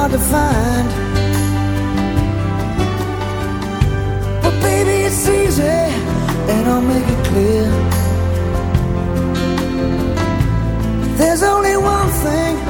hard to find. But baby, it's easy, and I'll make it clear. There's only one thing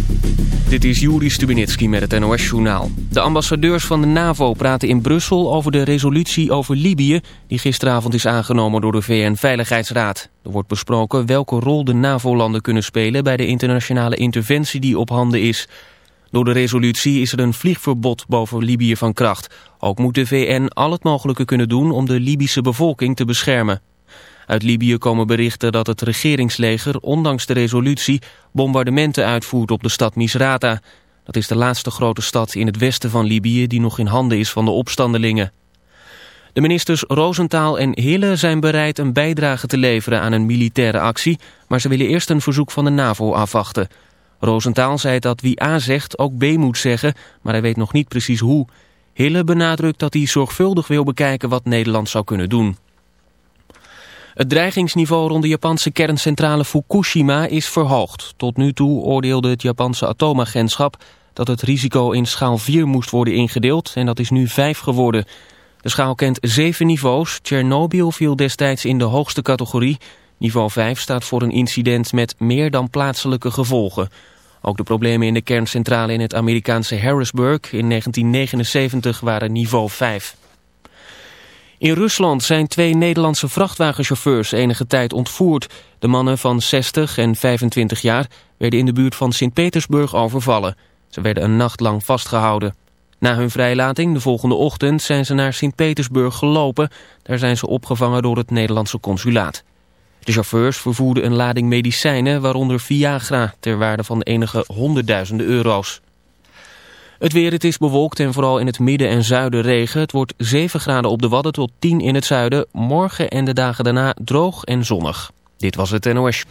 Dit is Juri Stubenitski met het NOS-journaal. De ambassadeurs van de NAVO praten in Brussel over de resolutie over Libië... die gisteravond is aangenomen door de VN-veiligheidsraad. Er wordt besproken welke rol de NAVO-landen kunnen spelen... bij de internationale interventie die op handen is. Door de resolutie is er een vliegverbod boven Libië van kracht. Ook moet de VN al het mogelijke kunnen doen om de Libische bevolking te beschermen. Uit Libië komen berichten dat het regeringsleger, ondanks de resolutie, bombardementen uitvoert op de stad Misrata. Dat is de laatste grote stad in het westen van Libië die nog in handen is van de opstandelingen. De ministers Roosentaal en Hille zijn bereid een bijdrage te leveren aan een militaire actie, maar ze willen eerst een verzoek van de NAVO afwachten. Roosentaal zei dat wie A zegt ook B moet zeggen, maar hij weet nog niet precies hoe. Hille benadrukt dat hij zorgvuldig wil bekijken wat Nederland zou kunnen doen. Het dreigingsniveau rond de Japanse kerncentrale Fukushima is verhoogd. Tot nu toe oordeelde het Japanse atoomagentschap dat het risico in schaal 4 moest worden ingedeeld en dat is nu 5 geworden. De schaal kent 7 niveaus. Tsjernobyl viel destijds in de hoogste categorie. Niveau 5 staat voor een incident met meer dan plaatselijke gevolgen. Ook de problemen in de kerncentrale in het Amerikaanse Harrisburg in 1979 waren niveau 5. In Rusland zijn twee Nederlandse vrachtwagenchauffeurs enige tijd ontvoerd. De mannen van 60 en 25 jaar werden in de buurt van Sint-Petersburg overvallen. Ze werden een nacht lang vastgehouden. Na hun vrijlating de volgende ochtend zijn ze naar Sint-Petersburg gelopen. Daar zijn ze opgevangen door het Nederlandse consulaat. De chauffeurs vervoerden een lading medicijnen, waaronder Viagra, ter waarde van enige honderdduizenden euro's. Het weer, het is bewolkt en vooral in het midden en zuiden regen. Het wordt 7 graden op de Wadden tot 10 in het zuiden. Morgen en de dagen daarna droog en zonnig. Dit was het NOS.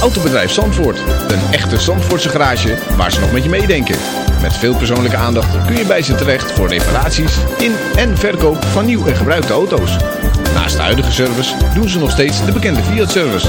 Autobedrijf Zandvoort. Een echte Zandvoortse garage waar ze nog met je meedenken. Met veel persoonlijke aandacht kun je bij ze terecht voor reparaties in en verkoop van nieuw en gebruikte auto's. Naast de huidige service doen ze nog steeds de bekende Fiat-service.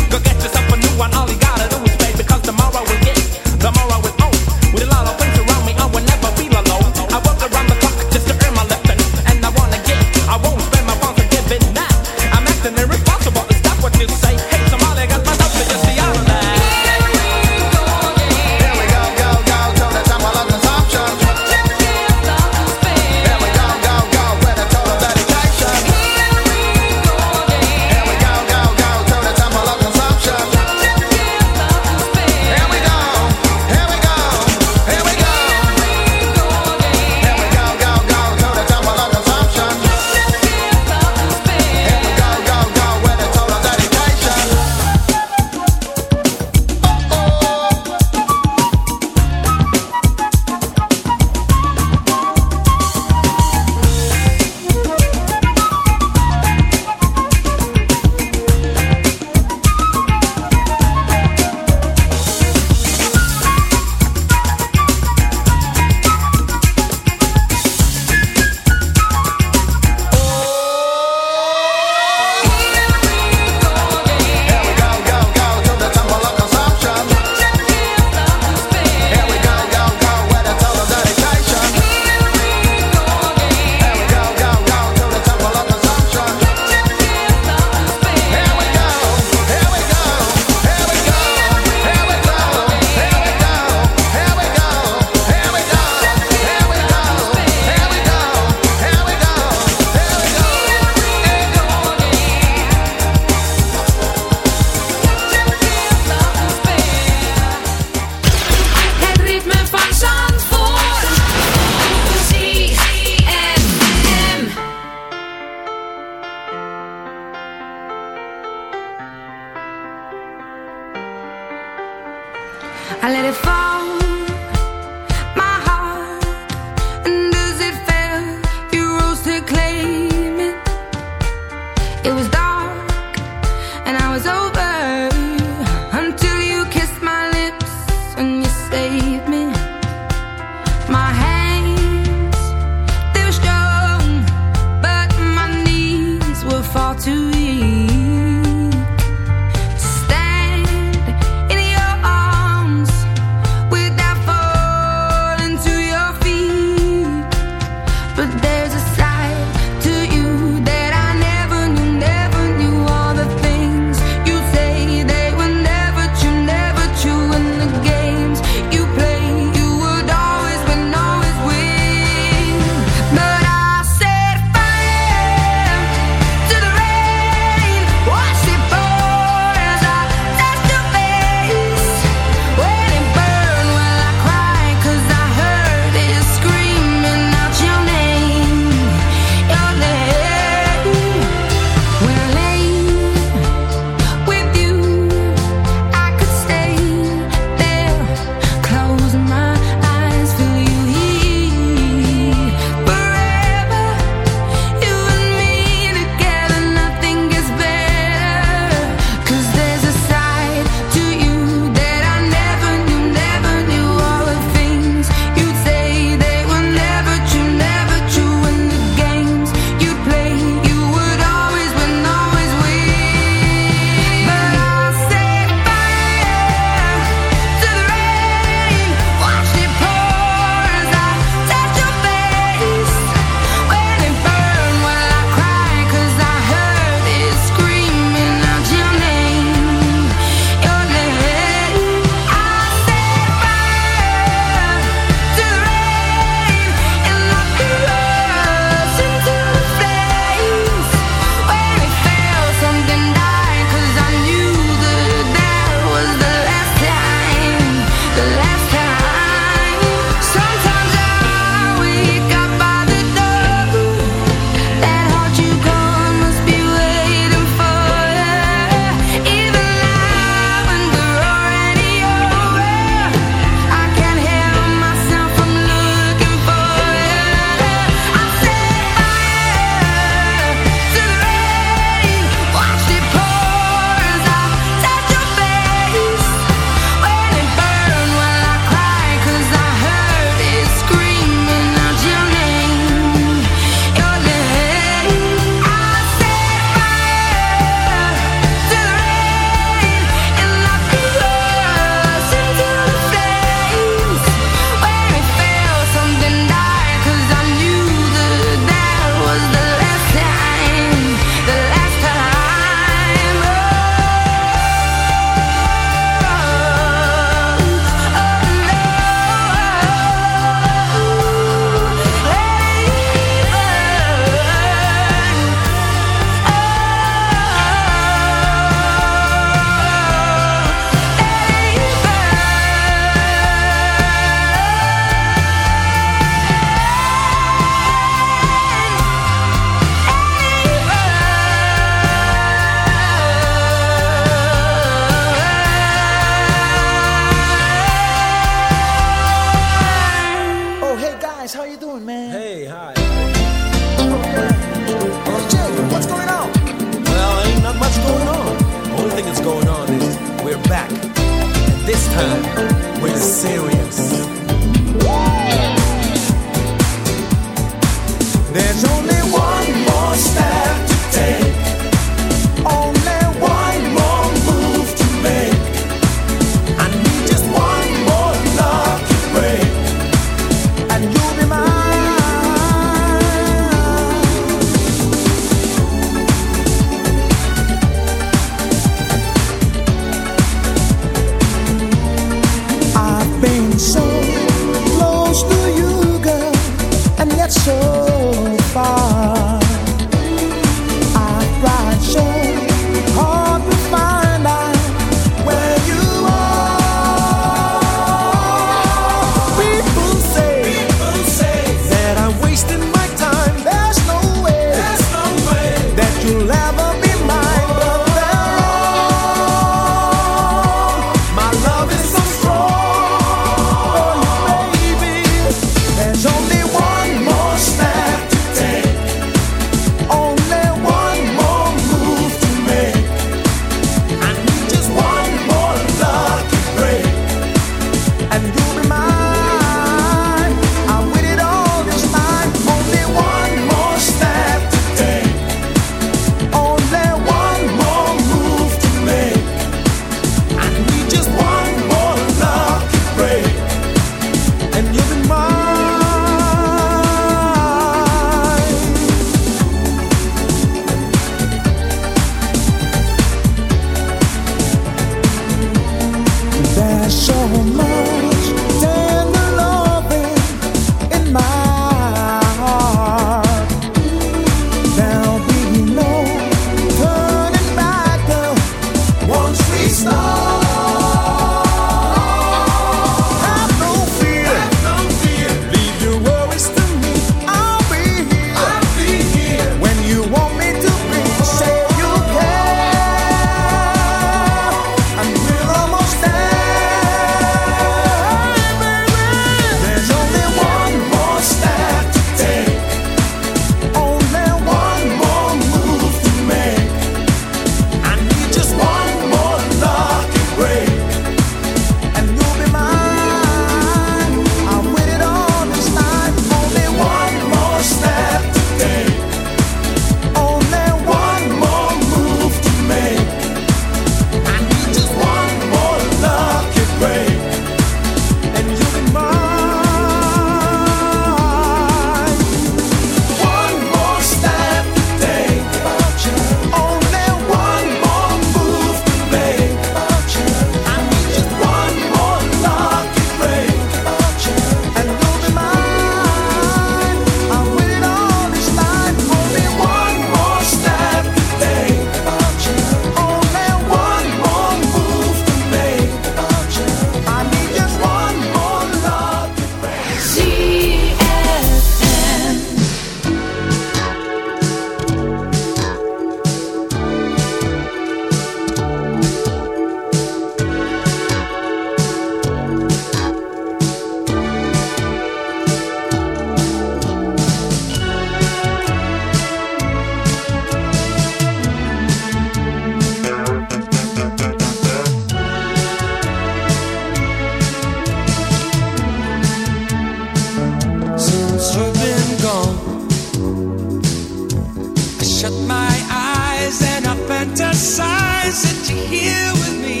shut my eyes and I fantasize that you're here with me.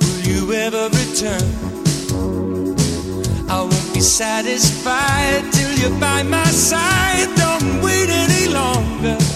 Will you ever return? I won't be satisfied till you're by my side. Don't wait any longer.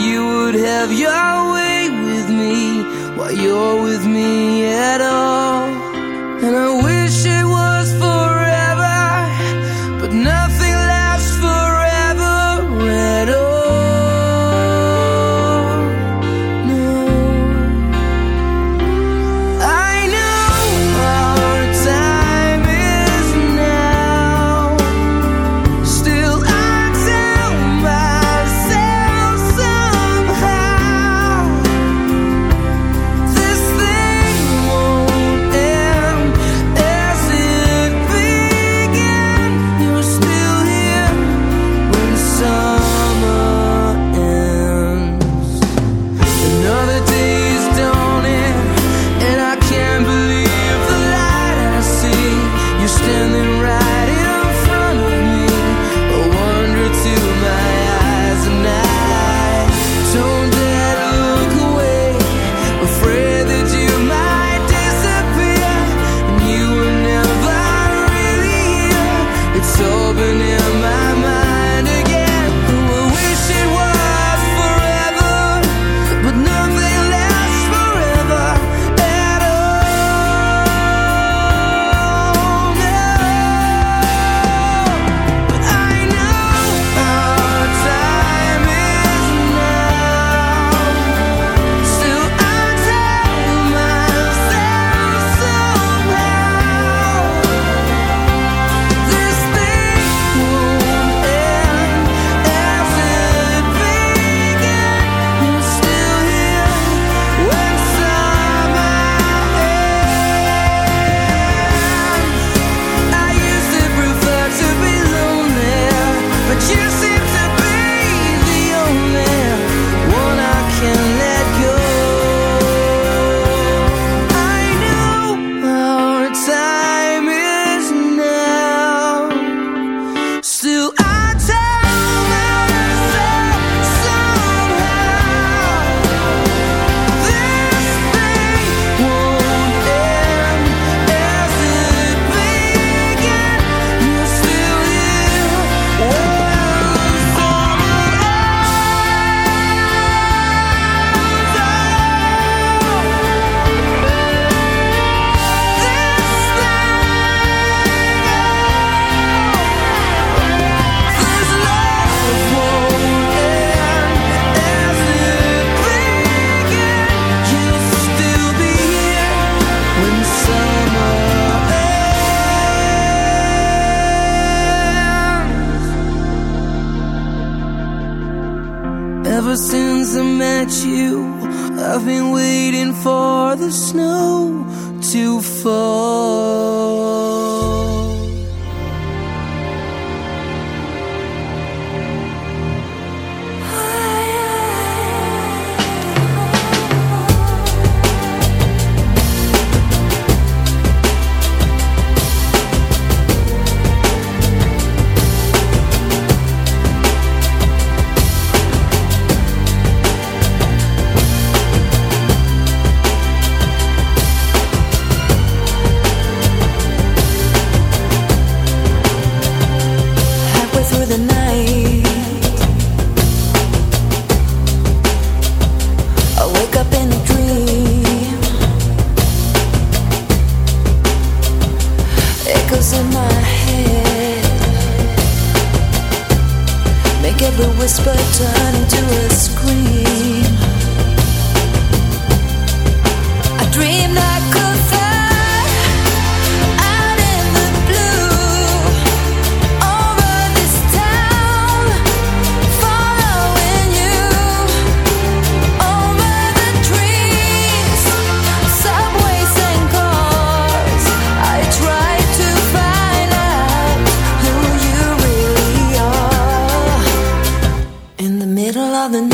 you would have your all the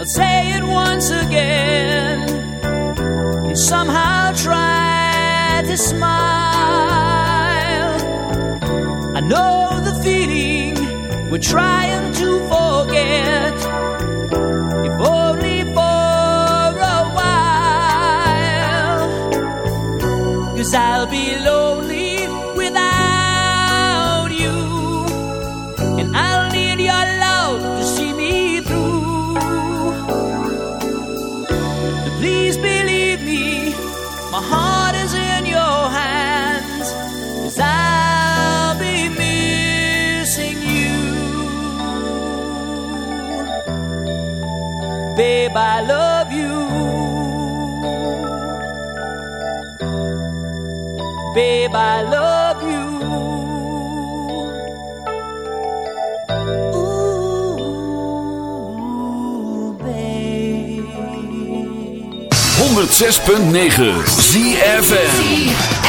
I'll say it once again. and somehow try to smile. I know the feeling we're trying to forget. babe, I love you. Babe, I love you. Ooh, babe. 106.9 ZFM.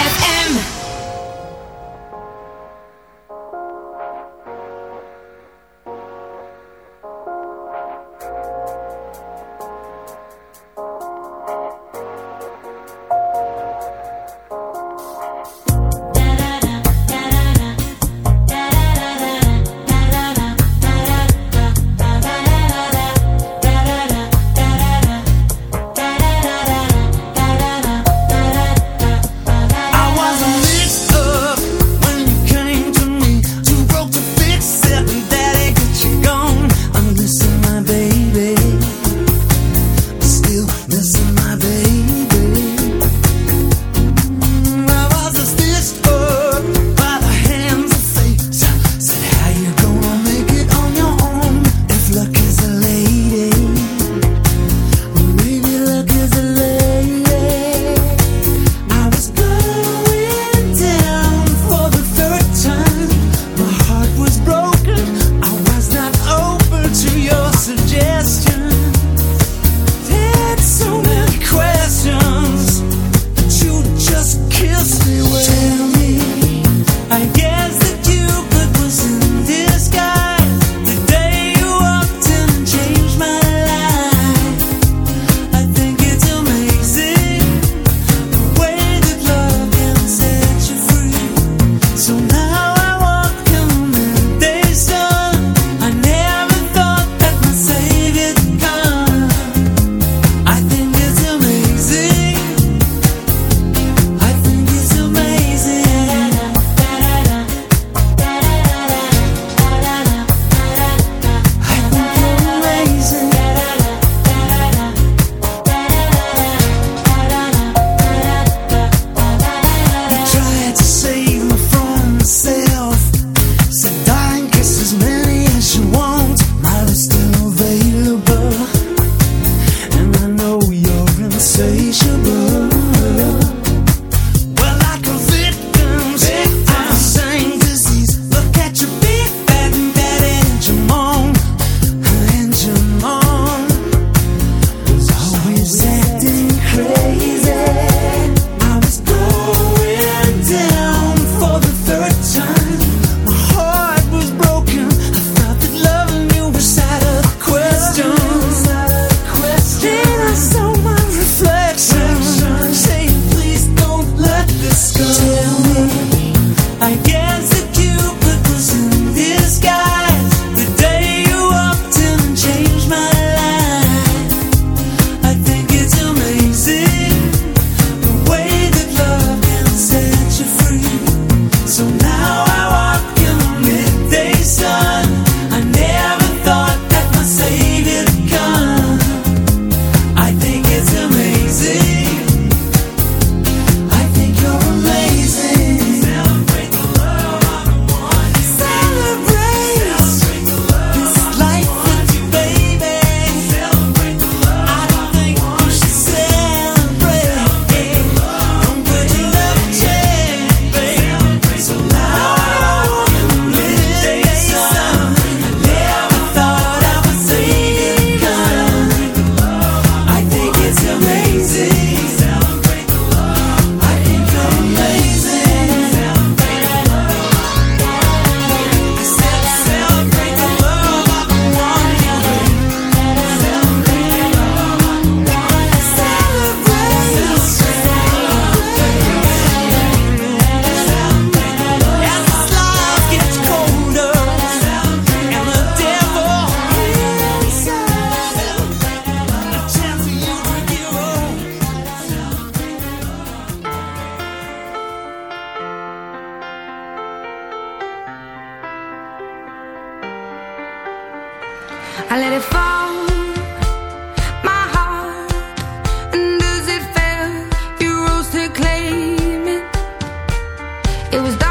It was dark.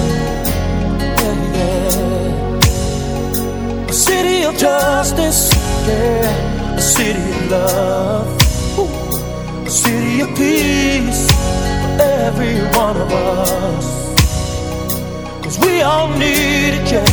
of justice, yeah, a city of love a city of peace for every one of us. Cause we all need it, yeah.